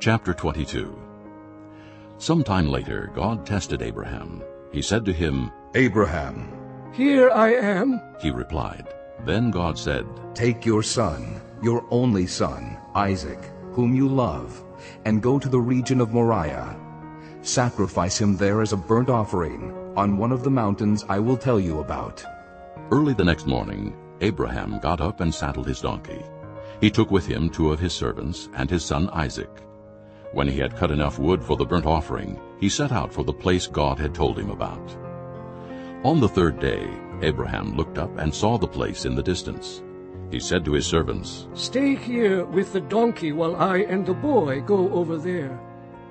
Chapter 22 Sometime later God tested Abraham. He said to him, Abraham, Here I am. He replied. Then God said, take your son, your only son, Isaac, whom you love, and go to the region of Moriah. Sacrifice him there as a burnt offering on one of the mountains I will tell you about. Early the next morning Abraham got up and saddled his donkey. He took with him two of his servants and his son Isaac. When he had cut enough wood for the burnt offering, he set out for the place God had told him about. On the third day Abraham looked up and saw the place in the distance. He said to his servants, Stay here with the donkey while I and the boy go over there.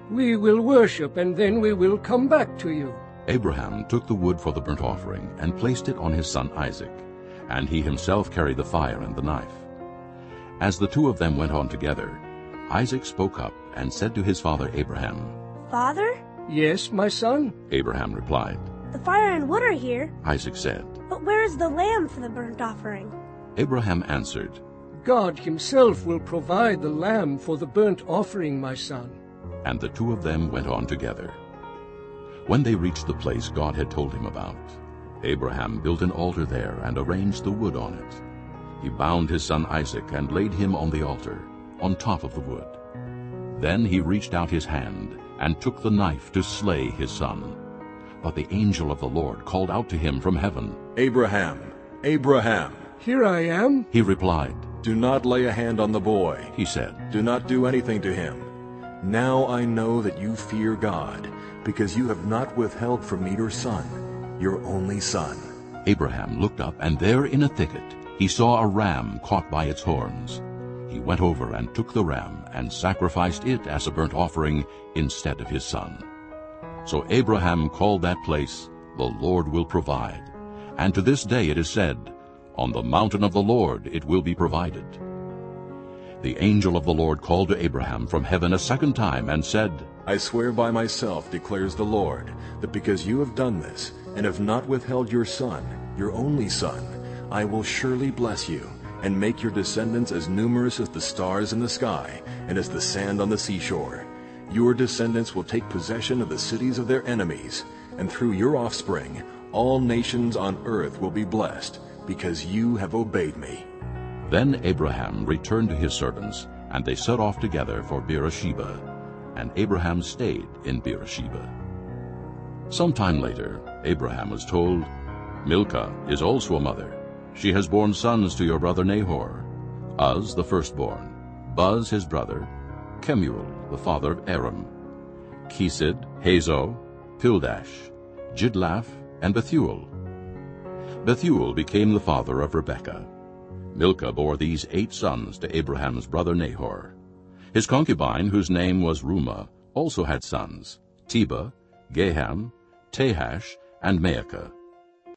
We will worship, and then we will come back to you. Abraham took the wood for the burnt offering and placed it on his son Isaac, and he himself carried the fire and the knife. As the two of them went on together, Isaac spoke up and said to his father Abraham, Father, Yes, my son? Abraham replied, the fire and wood are here, Isaac said, but where is the lamb for the burnt offering? Abraham answered, God himself will provide the lamb for the burnt offering, my son. and the two of them went on together. When they reached the place God had told him about, Abraham built an altar there and arranged the wood on it. He bound his son Isaac and laid him on the altar, on top of the wood. Then he reached out his hand and took the knife to slay his son. But the angel of the Lord called out to him from heaven. Abraham, Abraham, Here I am. He replied, do not lay a hand on the boy. he said, Do not do anything to him. Now I know that you fear God, because you have not withheld from me your son, your only son. Abraham looked up, and there in a thicket he saw a ram caught by its horns. He went over and took the ram and sacrificed it as a burnt offering instead of his son. So Abraham called that place, The Lord will provide. And to this day it is said, On the mountain of the Lord it will be provided. The angel of the Lord called to Abraham from heaven a second time and said, I swear by myself, declares the Lord, that because you have done this, and have not withheld your son, your only son, I will surely bless you, and make your descendants as numerous as the stars in the sky, and as the sand on the seashore. Your descendants will take possession of the cities of their enemies, and through your offspring all nations on earth will be blessed, because you have obeyed me. Then Abraham returned to his servants, and they set off together for Beersheba. And Abraham stayed in Beersheba. Some time later, Abraham was told, Milcah is also a mother. She has borne sons to your brother Nahor, Uz the firstborn, Buz his brother, Kemuel the father of Aram, Kesed, Hazo, Pildash, Jidlaph, and Bethuel. Bethuel became the father of Rebekah. Milcah bore these eight sons to Abraham's brother Nahor. His concubine, whose name was Reumah, also had sons, Tebah, Gaham, Tahash, and Maakah.